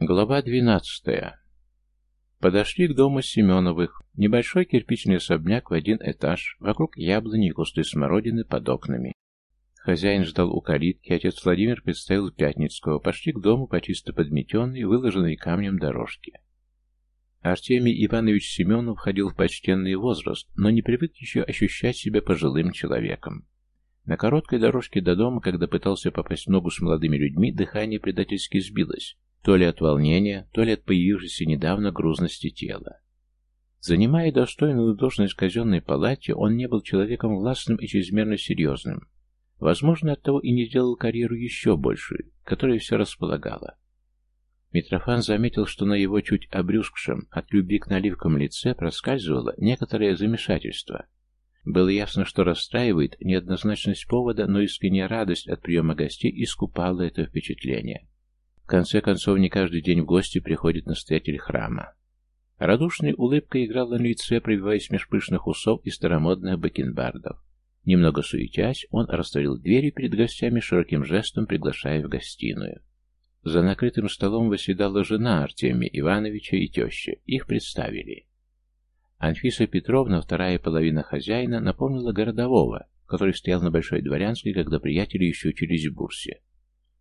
Глава двенадцатая. Подошли к дому Семеновых. Небольшой кирпичный особняк в один этаж, вокруг яблони и кусты смородины под окнами. Хозяин ждал у калитки, отец Владимир представил Пятницкого. Пошли к дому по чисто подметенной, выложенной камнем дорожке. Артемий Иванович Семенов входил в почтенный возраст, но не привык еще ощущать себя пожилым человеком. На короткой дорожке до дома, когда пытался попасть в ногу с молодыми людьми, дыхание предательски сбилось. То ли от волнения, то ли от появившейся недавно грузности тела. Занимая достойную должность в казенной палате, он не был человеком властным и чрезмерно серьезным. Возможно, оттого и не сделал карьеру еще большую, которая все располагала. Митрофан заметил, что на его чуть обрюзгшем от любви к наливкам лице проскальзывало некоторое замешательство. Было ясно, что расстраивает неоднозначность повода, но искренняя радость от приема гостей искупала это впечатление. Конце концов, не каждый день в гости приходит настоятель храма. Радушной улыбкой играла на лице, пробиваясь меж пышных усов и старомодных бакенбардов. Немного суетясь, он растворил двери перед гостями широким жестом, приглашая в гостиную. За накрытым столом восседала жена Артемия Ивановича и теща. Их представили. Анфиса Петровна, вторая половина хозяина, напомнила городового, который стоял на Большой Дворянской, когда приятели еще учились в бурсе.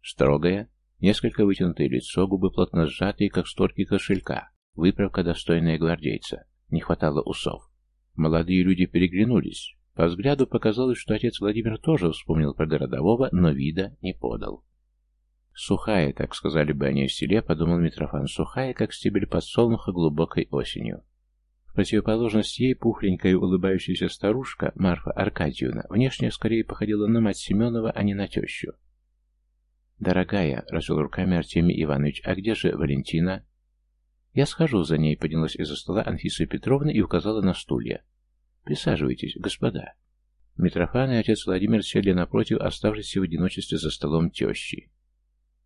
Строгая, Несколько вытянутое лицо, губы плотно сжатые, как створки кошелька. Выправка, достойная гвардейца. Не хватало усов. Молодые люди переглянулись. По взгляду показалось, что отец Владимир тоже вспомнил про городового, но вида не подал. «Сухая, так сказали бы они в селе», — подумал Митрофан, — «сухая, как стебель подсолнуха глубокой осенью». В противоположность ей пухленькая улыбающаяся старушка, Марфа Аркадьевна, внешне скорее походила на мать Семенова, а не на тещу. «Дорогая», — развел руками Артемий Иванович, — «а где же Валентина?» «Я схожу за ней», — поднялась из-за стола Анфиса Петровна и указала на стулья. «Присаживайтесь, господа». Митрофан и отец Владимир сели напротив, оставшись в одиночестве за столом тещи.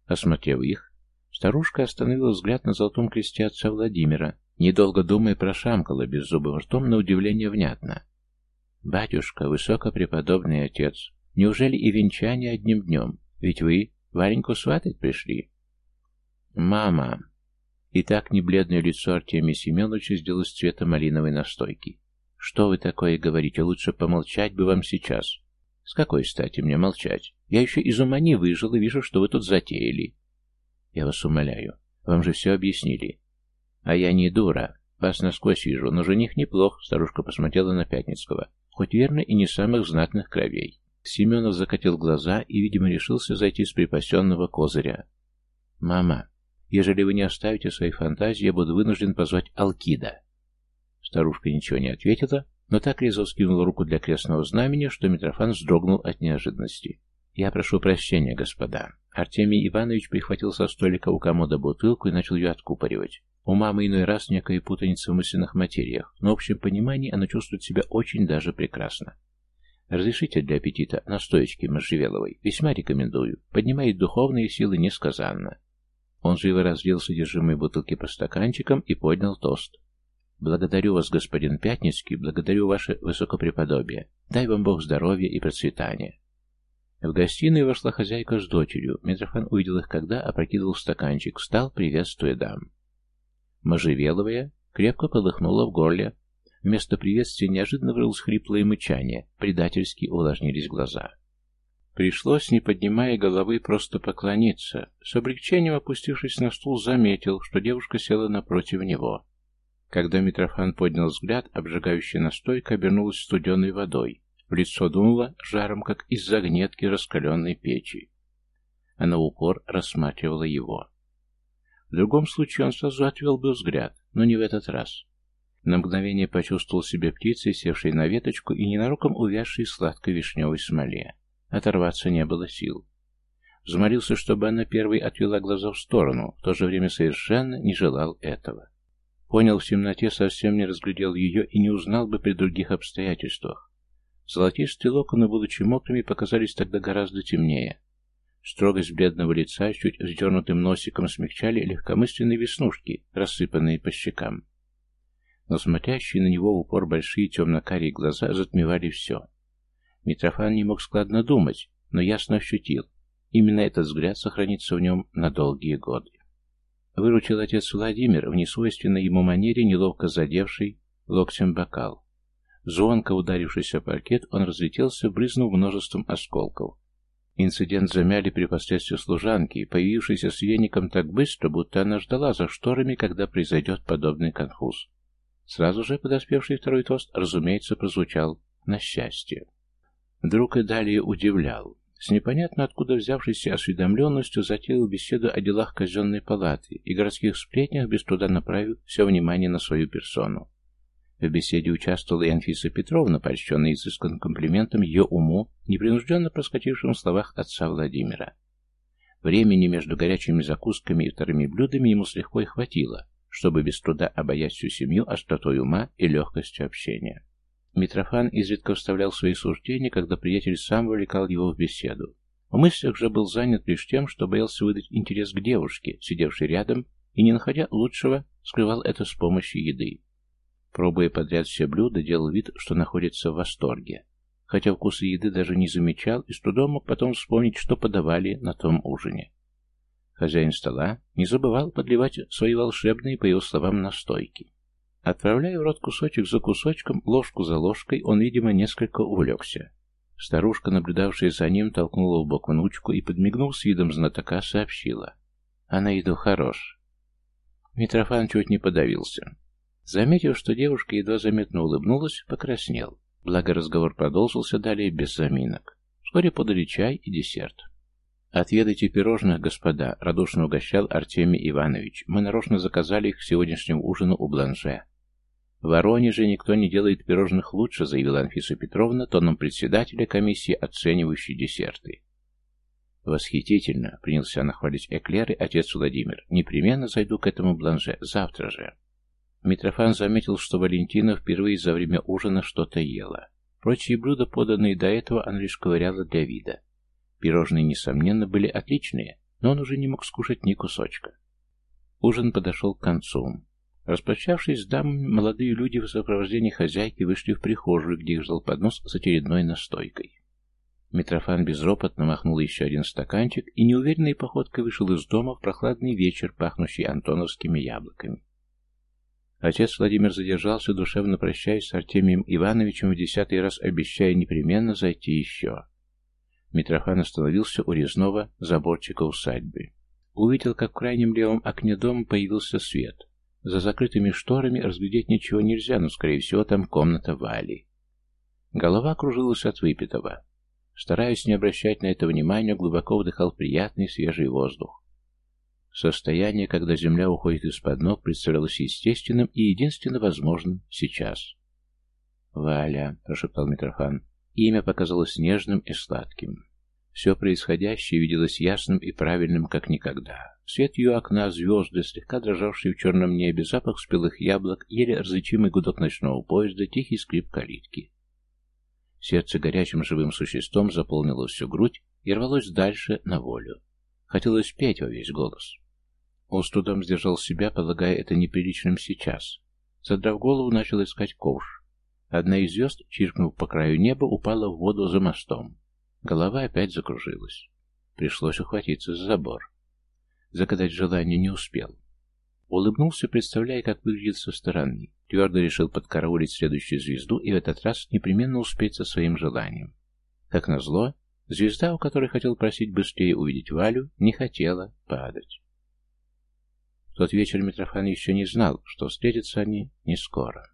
Осмотрев их, старушка остановила взгляд на золотом кресте отца Владимира, недолго думая, прошамкала беззубым ртом на удивление внятно. «Батюшка, высокопреподобный отец, неужели и венчание одним днем? Ведь вы Вареньку сватать пришли? Мама. И так небледное лицо Артемия Семеновича сделалось цвета малиновой настойки. Что вы такое говорите? Лучше помолчать бы вам сейчас. С какой стати мне молчать? Я еще из ума не выжил и вижу, что вы тут затеяли. Я вас умоляю. Вам же все объяснили. А я не дура. Вас насквозь вижу, но жених неплох, старушка посмотрела на Пятницкого. Хоть верно и не самых знатных кровей. Семенов закатил глаза и, видимо, решился зайти с припасенного козыря. «Мама, ежели вы не оставите свои фантазии, я буду вынужден позвать Алкида». Старушка ничего не ответила, но так резво скинула руку для крестного знамени, что Митрофан вздрогнул от неожиданности. «Я прошу прощения, господа». Артемий Иванович прихватил со столика у комода бутылку и начал ее откупоривать. У мамы иной раз некая путаница в мысленных материях, но в общем понимании она чувствует себя очень даже прекрасно. Разрешите для аппетита настоечки можжевеловой. Весьма рекомендую. Поднимает духовные силы несказанно. Он живо разлил содержимое бутылки по стаканчикам и поднял тост. «Благодарю вас, господин Пятницкий, благодарю ваше высокопреподобие. Дай вам Бог здоровья и процветания». В гостиную вошла хозяйка с дочерью. Митрофан увидел их, когда опрокидывал стаканчик, встал, приветствуя дам. Можжевеловая крепко полыхнула в горле, Вместо приветствия неожиданно вырвалось хриплое мычание, предательски увлажнились глаза. Пришлось, не поднимая головы, просто поклониться. С облегчением опустившись на стул, заметил, что девушка села напротив него. Когда Митрофан поднял взгляд, обжигающая настойка обернулась студеной водой. В лицо дунуло жаром, как из загнетки раскаленной печи. Она в упор рассматривала его. В другом случае он сразу отвел бы взгляд, но не в этот раз. На мгновение почувствовал себя птицей, севшей на веточку и ненароком увязшей сладкой вишневой смоле. Оторваться не было сил. Взмолился, чтобы она первой отвела глаза в сторону, в то же время совершенно не желал этого. Понял в темноте, совсем не разглядел ее и не узнал бы при других обстоятельствах. Золотистые локоны, будучи мокрыми, показались тогда гораздо темнее. Строгость бледного лица чуть вздернутым носиком смягчали легкомысленные веснушки, рассыпанные по щекам но смотрящие на него в упор большие темно-карие глаза затмевали все. Митрофан не мог складно думать, но ясно ощутил. Именно этот взгляд сохранится в нем на долгие годы. Выручил отец Владимир в несвойственной ему манере, неловко задевший локтем бокал. Звонко ударившись о паркет, он разлетелся, брызнув множеством осколков. Инцидент замяли при последствии служанки, появившейся с веником так быстро, будто она ждала за шторами, когда произойдет подобный конфуз. Сразу же подоспевший второй тост, разумеется, прозвучал «на счастье». Друг и далее удивлял. С непонятно откуда взявшейся осведомленностью затеял беседу о делах казенной палаты и городских сплетнях, без труда направив все внимание на свою персону. В беседе участвовала и Анфиса Петровна, польщенная изысканным комплиментом ее уму, непринужденно проскочившим в словах отца Владимира. Времени между горячими закусками и вторыми блюдами ему слегка и хватило, чтобы без труда обаять всю семью остротой ума и легкостью общения. Митрофан изредка вставлял свои суждения, когда приятель сам вовлекал его в беседу. В мыслях же был занят лишь тем, что боялся выдать интерес к девушке, сидевшей рядом, и, не находя лучшего, скрывал это с помощью еды. Пробуя подряд все блюда, делал вид, что находится в восторге. Хотя вкусы еды даже не замечал и с трудом мог потом вспомнить, что подавали на том ужине. Хозяин стола не забывал подливать свои волшебные, по его словам, настойки. Отправляя в рот кусочек за кусочком, ложку за ложкой, он, видимо, несколько увлекся. Старушка, наблюдавшая за ним, толкнула в бок внучку и, подмигнув с видом знатока, сообщила. «А на еду хорош». Митрофан чуть не подавился. Заметив, что девушка едва заметно улыбнулась, покраснел. Благо разговор продолжился далее без заминок. Вскоре подали чай и десерт. «Отведайте пирожных, господа», — радушно угощал Артемий Иванович. «Мы нарочно заказали их к сегодняшнему ужину у Бланже». «В Воронеже никто не делает пирожных лучше», — заявила Анфиса Петровна, тоном председателя комиссии, оценивающей десерты. «Восхитительно», — принялся нахвалить эклеры отец Владимир. «Непременно зайду к этому Бланже завтра же». Митрофан заметил, что Валентина впервые за время ужина что-то ела. Прочие блюда, поданные до этого, она лишь ковыряла для вида. Пирожные, несомненно, были отличные, но он уже не мог скушать ни кусочка. Ужин подошел к концу. Распрощавшись с дамами, молодые люди в сопровождении хозяйки вышли в прихожую, где их ждал поднос с очередной настойкой. Митрофан безропотно махнул еще один стаканчик и неуверенной походкой вышел из дома в прохладный вечер, пахнущий антоновскими яблоками. Отец Владимир задержался, душевно прощаясь с Артемием Ивановичем, в десятый раз обещая непременно зайти еще. Митрофан остановился у резного заборчика усадьбы. Увидел, как в крайнем левом окне дома появился свет. За закрытыми шторами разглядеть ничего нельзя, но, скорее всего, там комната Вали. Голова кружилась от выпитого. Стараясь не обращать на это внимания, глубоко вдыхал приятный свежий воздух. Состояние, когда земля уходит из-под ног, представлялось естественным и единственно возможным сейчас. «Валя», — прошептал Митрофан, — имя показалось нежным и сладким. Все происходящее виделось ясным и правильным, как никогда. Свет ее окна, звезды, слегка дрожавшие в черном небе, запах спелых яблок, еле различимый гудок ночного поезда, тихий скрип калитки. Сердце горячим живым существом заполнило всю грудь и рвалось дальше на волю. Хотелось петь во весь голос. Он с трудом сдержал себя, полагая это неприличным сейчас. Задрав голову, начал искать ковш. Одна из звезд, чиркнув по краю неба, упала в воду за мостом. Голова опять закружилась. Пришлось ухватиться за забор. Загадать желание не успел. Улыбнулся, представляя, как выглядит со стороны. Твердо решил подкараулить следующую звезду и в этот раз непременно успеть со своим желанием. Как назло, звезда, у которой хотел просить быстрее увидеть Валю, не хотела падать. В тот вечер Митрофан еще не знал, что встретятся они не скоро.